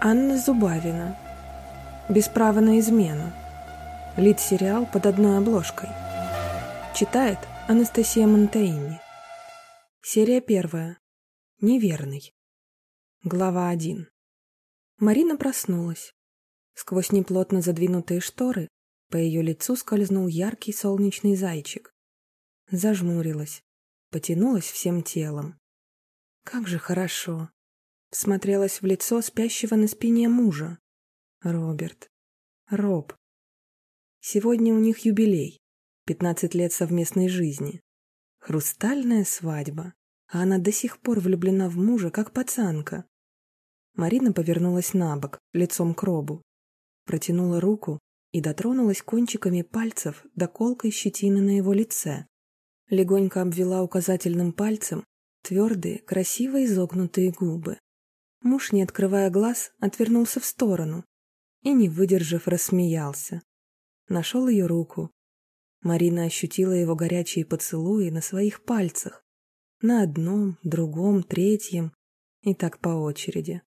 Анна Зубавина. Без права на измену. Лид-сериал под одной обложкой. Читает Анастасия Монтаини. Серия первая. Неверный. Глава один. Марина проснулась. Сквозь неплотно задвинутые шторы по ее лицу скользнул яркий солнечный зайчик. Зажмурилась, потянулась всем телом. Как же хорошо. Смотрелась в лицо спящего на спине мужа. Роберт. Роб. Сегодня у них юбилей. Пятнадцать лет совместной жизни. Хрустальная свадьба. А она до сих пор влюблена в мужа, как пацанка. Марина повернулась на бок, лицом к Робу. Протянула руку и дотронулась кончиками пальцев до колкой щетины на его лице. Легонько обвела указательным пальцем твердые, красиво изогнутые губы. Муж, не открывая глаз, отвернулся в сторону и, не выдержав, рассмеялся. Нашел ее руку. Марина ощутила его горячие поцелуи на своих пальцах. На одном, другом, третьем и так по очереди.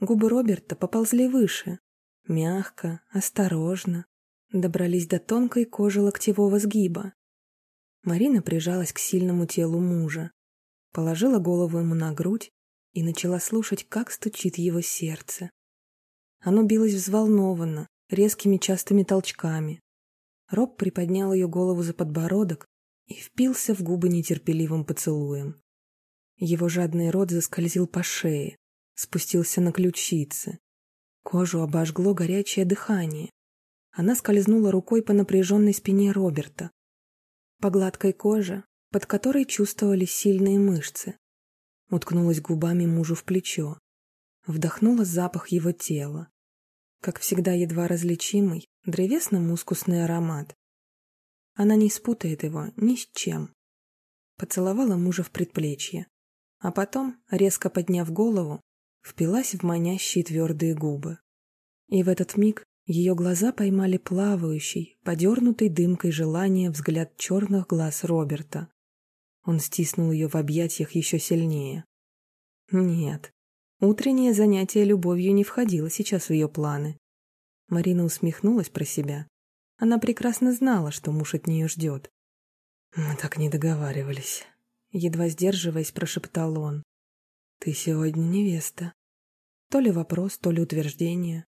Губы Роберта поползли выше, мягко, осторожно, добрались до тонкой кожи локтевого сгиба. Марина прижалась к сильному телу мужа, положила голову ему на грудь и начала слушать, как стучит его сердце. Оно билось взволнованно, резкими частыми толчками. Роб приподнял ее голову за подбородок и впился в губы нетерпеливым поцелуем. Его жадный рот заскользил по шее, спустился на ключицы. Кожу обожгло горячее дыхание. Она скользнула рукой по напряженной спине Роберта, по гладкой коже, под которой чувствовались сильные мышцы уткнулась губами мужу в плечо, вдохнула запах его тела. Как всегда едва различимый, древесно-мускусный аромат. Она не спутает его ни с чем. Поцеловала мужа в предплечье, а потом, резко подняв голову, впилась в манящие твердые губы. И в этот миг ее глаза поймали плавающий, подернутый дымкой желания взгляд черных глаз Роберта. Он стиснул ее в объятиях еще сильнее. Нет, утреннее занятие любовью не входило сейчас в ее планы. Марина усмехнулась про себя. Она прекрасно знала, что муж от нее ждет. «Мы так не договаривались», — едва сдерживаясь, прошептал он. «Ты сегодня невеста». То ли вопрос, то ли утверждение.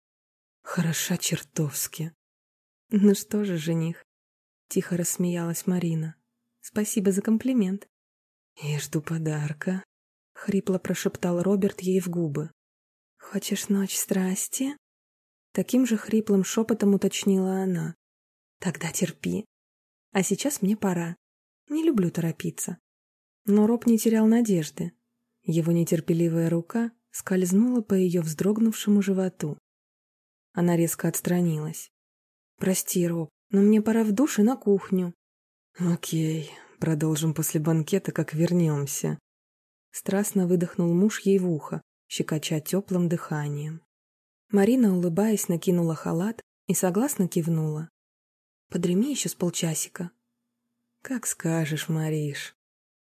«Хороша чертовски». «Ну что же, жених?» — тихо рассмеялась Марина. Спасибо за комплимент. Я жду подарка, хрипло прошептал Роберт ей в губы. Хочешь ночь страсти? Таким же хриплым шепотом уточнила она. Тогда терпи. А сейчас мне пора. Не люблю торопиться. Но Роб не терял надежды. Его нетерпеливая рука скользнула по ее вздрогнувшему животу. Она резко отстранилась. «Прости, Роб, но мне пора в душ и на кухню». «Окей, продолжим после банкета, как вернемся». Страстно выдохнул муж ей в ухо, щекоча теплым дыханием. Марина, улыбаясь, накинула халат и согласно кивнула. «Подреми еще с полчасика». «Как скажешь, Мариш».